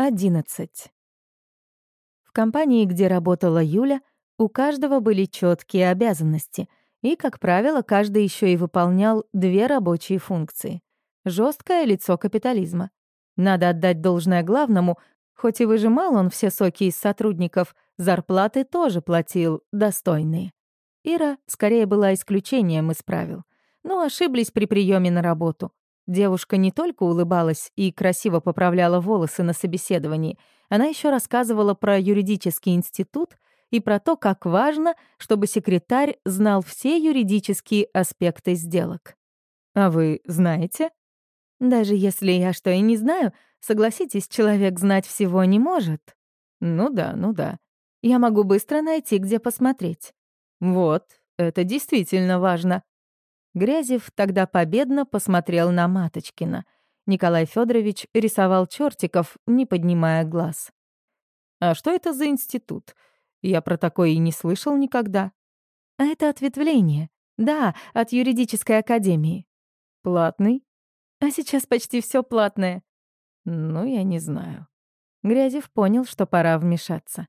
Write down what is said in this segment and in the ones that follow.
11. В компании, где работала Юля, у каждого были четкие обязанности, и, как правило, каждый еще и выполнял две рабочие функции. Жесткое лицо капитализма. Надо отдать должное главному, хоть и выжимал он все соки из сотрудников, зарплаты тоже платил достойные. Ира скорее была исключением из правил. Но ошиблись при приеме на работу. Девушка не только улыбалась и красиво поправляла волосы на собеседовании, она еще рассказывала про юридический институт и про то, как важно, чтобы секретарь знал все юридические аспекты сделок. «А вы знаете?» «Даже если я что и не знаю, согласитесь, человек знать всего не может». «Ну да, ну да. Я могу быстро найти, где посмотреть». «Вот, это действительно важно», Грязев тогда победно посмотрел на Маточкина. Николай Федорович рисовал чертиков, не поднимая глаз. «А что это за институт? Я про такое и не слышал никогда». «А это ответвление. Да, от юридической академии». «Платный?» «А сейчас почти все платное». «Ну, я не знаю». Грязев понял, что пора вмешаться.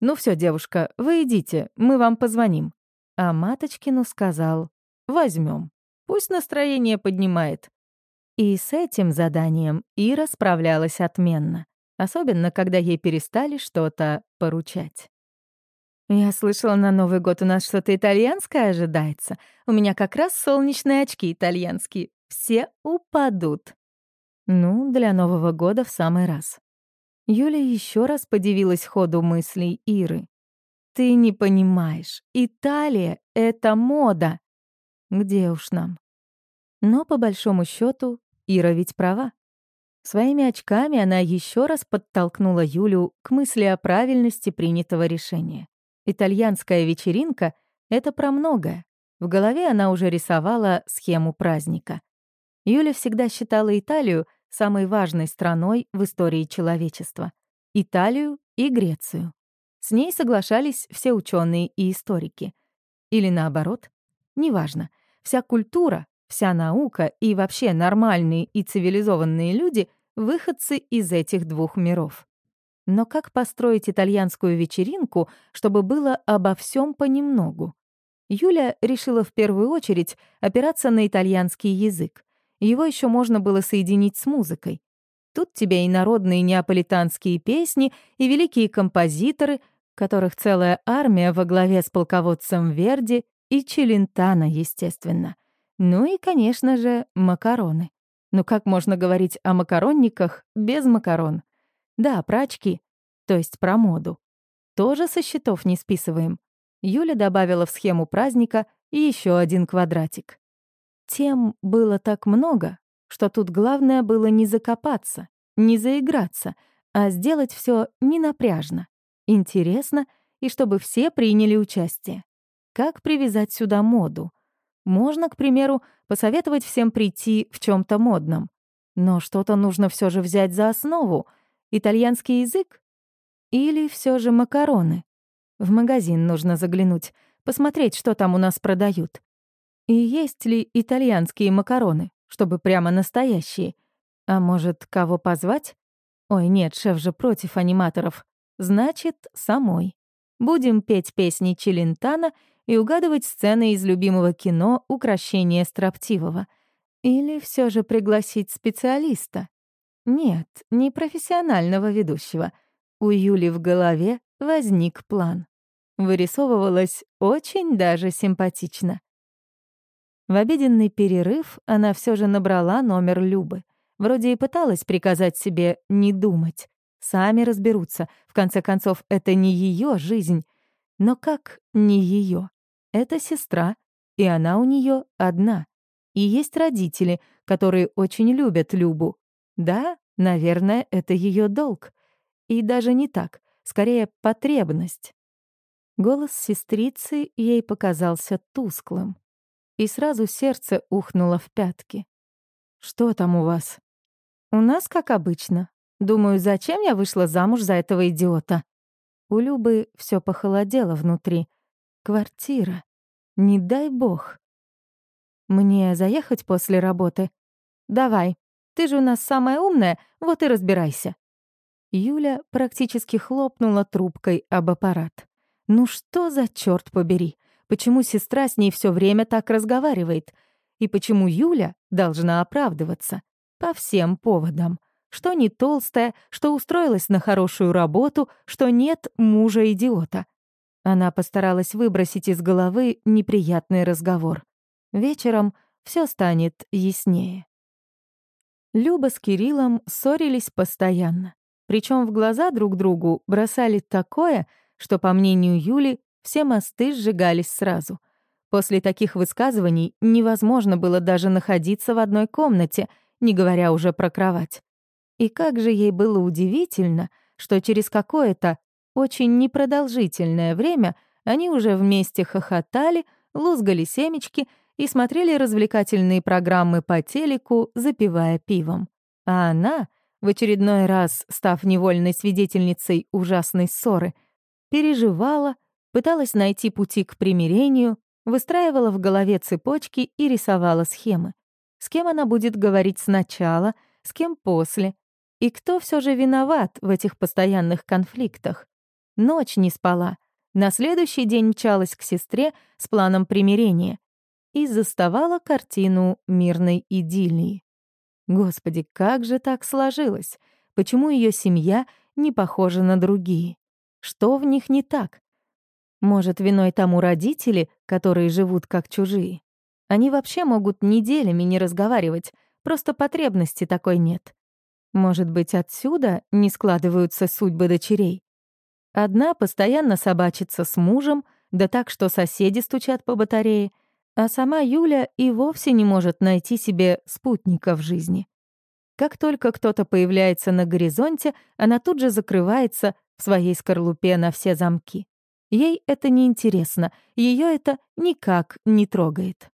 «Ну все, девушка, вы идите, мы вам позвоним». А Маточкину сказал Возьмем. Пусть настроение поднимает. И с этим заданием Ира справлялась отменно, особенно когда ей перестали что-то поручать. «Я слышала, на Новый год у нас что-то итальянское ожидается. У меня как раз солнечные очки итальянские. Все упадут». Ну, для Нового года в самый раз. Юля еще раз подивилась ходу мыслей Иры. «Ты не понимаешь, Италия — это мода. Где уж нам? Но, по большому счету, Ира ведь права. Своими очками она еще раз подтолкнула Юлю к мысли о правильности принятого решения. Итальянская вечеринка — это про многое. В голове она уже рисовала схему праздника. Юля всегда считала Италию самой важной страной в истории человечества. Италию и Грецию. С ней соглашались все ученые и историки. Или наоборот, неважно. Вся культура, вся наука и вообще нормальные и цивилизованные люди — выходцы из этих двух миров. Но как построить итальянскую вечеринку, чтобы было обо всем понемногу? Юля решила в первую очередь опираться на итальянский язык. Его еще можно было соединить с музыкой. Тут тебе и народные неаполитанские песни, и великие композиторы, которых целая армия во главе с полководцем Верди и челентано, естественно. Ну и, конечно же, макароны. Ну как можно говорить о макаронниках без макарон? Да, про очки, то есть про моду. Тоже со счетов не списываем. Юля добавила в схему праздника еще один квадратик. Тем было так много, что тут главное было не закопаться, не заиграться, а сделать все ненапряжно, интересно и чтобы все приняли участие. Как привязать сюда моду? Можно, к примеру, посоветовать всем прийти в чем то модном. Но что-то нужно все же взять за основу. Итальянский язык? Или все же макароны? В магазин нужно заглянуть, посмотреть, что там у нас продают. И есть ли итальянские макароны, чтобы прямо настоящие? А может, кого позвать? Ой, нет, шеф же против аниматоров. Значит, самой. Будем петь песни Челентана — и угадывать сцены из любимого кино «Укращение строптивого». Или все же пригласить специалиста? Нет, не профессионального ведущего. У Юли в голове возник план. Вырисовывалось очень даже симпатично. В обеденный перерыв она все же набрала номер Любы. Вроде и пыталась приказать себе не думать. Сами разберутся. В конце концов, это не ее жизнь. Но как не ее? Это сестра, и она у нее одна. И есть родители, которые очень любят Любу. Да, наверное, это ее долг. И даже не так, скорее потребность. Голос сестрицы ей показался тусклым. И сразу сердце ухнуло в пятки. «Что там у вас?» «У нас как обычно. Думаю, зачем я вышла замуж за этого идиота?» У Любы все похолодело внутри — Квартира. Не дай бог. Мне заехать после работы? Давай. Ты же у нас самая умная, вот и разбирайся. Юля практически хлопнула трубкой об аппарат. Ну что за черт побери? Почему сестра с ней все время так разговаривает? И почему Юля должна оправдываться? По всем поводам. Что не толстая, что устроилась на хорошую работу, что нет мужа-идиота. Она постаралась выбросить из головы неприятный разговор. Вечером все станет яснее. Люба с Кириллом ссорились постоянно. Причем в глаза друг другу бросали такое, что, по мнению Юли, все мосты сжигались сразу. После таких высказываний невозможно было даже находиться в одной комнате, не говоря уже про кровать. И как же ей было удивительно, что через какое-то очень непродолжительное время они уже вместе хохотали, лузгали семечки и смотрели развлекательные программы по телеку, запивая пивом. А она в очередной раз став невольной свидетельницей ужасной ссоры, переживала, пыталась найти пути к примирению, выстраивала в голове цепочки и рисовала схемы. С кем она будет говорить сначала, с кем после, и кто все же виноват в этих постоянных конфликтах. Ночь не спала, на следующий день мчалась к сестре с планом примирения и заставала картину мирной идиллии. Господи, как же так сложилось? Почему ее семья не похожа на другие? Что в них не так? Может, виной тому родители, которые живут как чужие? Они вообще могут неделями не разговаривать, просто потребности такой нет. Может быть, отсюда не складываются судьбы дочерей? Одна постоянно собачится с мужем, да так, что соседи стучат по батарее, а сама Юля и вовсе не может найти себе спутника в жизни. Как только кто-то появляется на горизонте, она тут же закрывается в своей скорлупе на все замки. Ей это не интересно, ее это никак не трогает.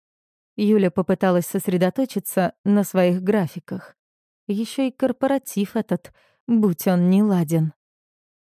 Юля попыталась сосредоточиться на своих графиках. Еще и корпоратив этот, будь он не ладен.